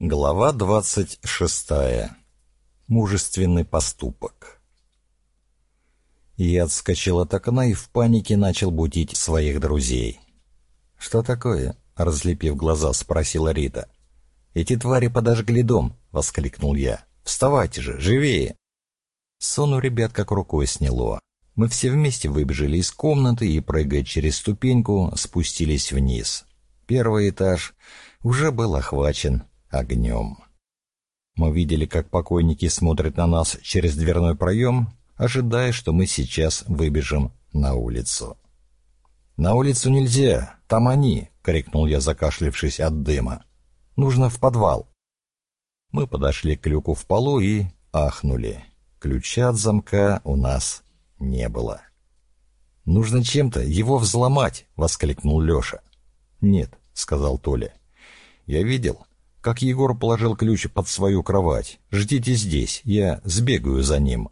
Глава двадцать шестая. Мужественный поступок. Я отскочил от окна и в панике начал будить своих друзей. «Что такое?» — разлепив глаза, спросила Рита. «Эти твари подожгли дом!» — воскликнул я. «Вставайте же, живее!» Сон у ребят как рукой сняло. Мы все вместе выбежали из комнаты и, прыгая через ступеньку, спустились вниз. Первый этаж уже был охвачен огнем. Мы видели, как покойники смотрят на нас через дверной проем, ожидая, что мы сейчас выбежим на улицу. «На улицу нельзя, там они!» — крикнул я, закашлившись от дыма. «Нужно в подвал!» Мы подошли к люку в полу и ахнули. Ключа от замка у нас не было. «Нужно чем-то его взломать!» — воскликнул Леша. «Нет», — сказал Толя. «Я видел, как Егор положил ключ под свою кровать. Ждите здесь, я сбегаю за ним».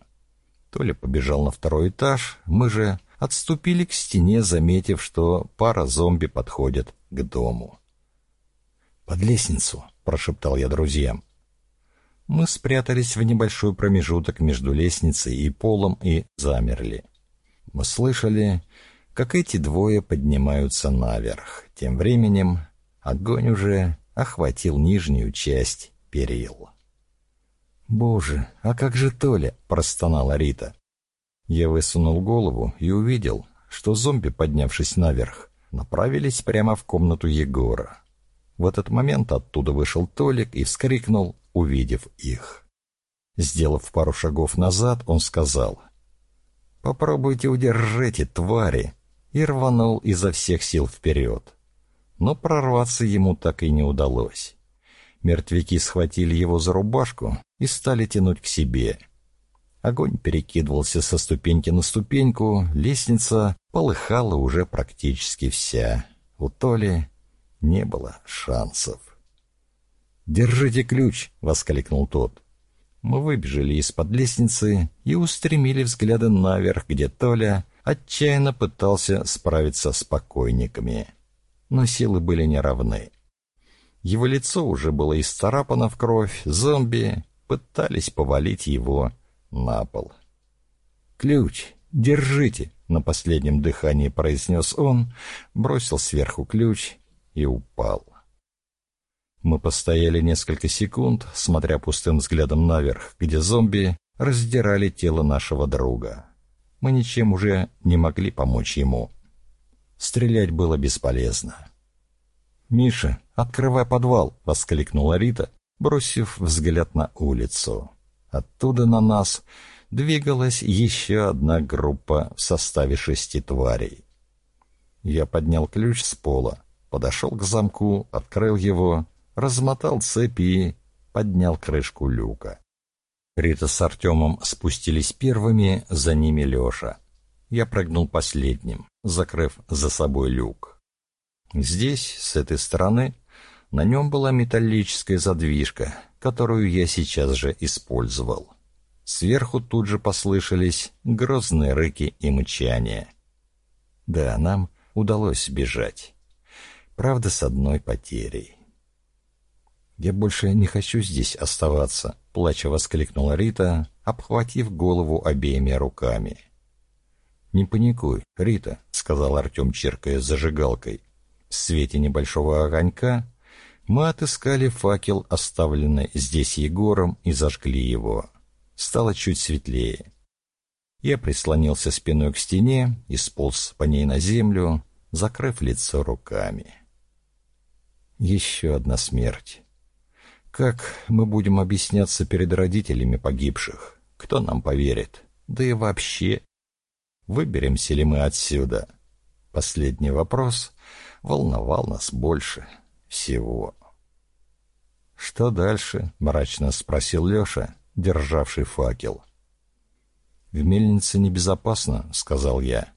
Толя побежал на второй этаж, мы же отступили к стене, заметив, что пара зомби подходит к дому. «Под лестницу», — прошептал я друзьям. Мы спрятались в небольшой промежуток между лестницей и полом и замерли. Мы слышали, как эти двое поднимаются наверх. Тем временем огонь уже охватил нижнюю часть перил. «Боже, а как же Толя?» — простонала Рита. Я высунул голову и увидел, что зомби, поднявшись наверх, направились прямо в комнату Егора. В этот момент оттуда вышел Толик и вскрикнул, увидев их. Сделав пару шагов назад, он сказал, «Попробуйте удержите, твари!» и рванул изо всех сил вперед но прорваться ему так и не удалось. Мертвяки схватили его за рубашку и стали тянуть к себе. Огонь перекидывался со ступеньки на ступеньку, лестница полыхала уже практически вся. У Толи не было шансов. «Держите ключ!» — воскликнул тот. Мы выбежали из-под лестницы и устремили взгляды наверх, где Толя отчаянно пытался справиться с покойниками но силы были неравны. Его лицо уже было исцарапано в кровь, зомби пытались повалить его на пол. «Ключ! Держите!» — на последнем дыхании произнес он, бросил сверху ключ и упал. Мы постояли несколько секунд, смотря пустым взглядом наверх, где зомби раздирали тело нашего друга. Мы ничем уже не могли помочь ему. Стрелять было бесполезно. «Миша, открывай подвал!» — воскликнула Рита, бросив взгляд на улицу. Оттуда на нас двигалась еще одна группа в составе шести тварей. Я поднял ключ с пола, подошел к замку, открыл его, размотал цепи поднял крышку люка. Рита с Артемом спустились первыми, за ними Леша. Я прыгнул последним, закрыв за собой люк. Здесь, с этой стороны, на нем была металлическая задвижка, которую я сейчас же использовал. Сверху тут же послышались грозные рыки и мычания. Да, нам удалось сбежать. Правда, с одной потерей. «Я больше не хочу здесь оставаться», — плача воскликнула Рита, обхватив голову обеими руками. «Не паникуй, Рита», — сказал Артем, черкая зажигалкой. В свете небольшого огонька мы отыскали факел, оставленный здесь Егором, и зажгли его. Стало чуть светлее. Я прислонился спиной к стене и сполз по ней на землю, закрыв лицо руками. Еще одна смерть. Как мы будем объясняться перед родителями погибших? Кто нам поверит? Да и вообще, Выберемся ли мы отсюда? Последний вопрос волновал нас больше всего. «Что дальше?» — мрачно спросил Леша, державший факел. «В мельнице небезопасно», — сказал я.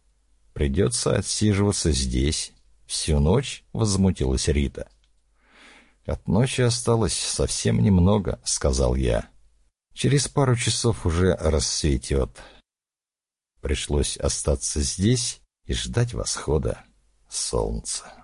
«Придется отсиживаться здесь. Всю ночь?» — возмутилась Рита. «От ночи осталось совсем немного», — сказал я. «Через пару часов уже рассветет». Пришлось остаться здесь и ждать восхода солнца.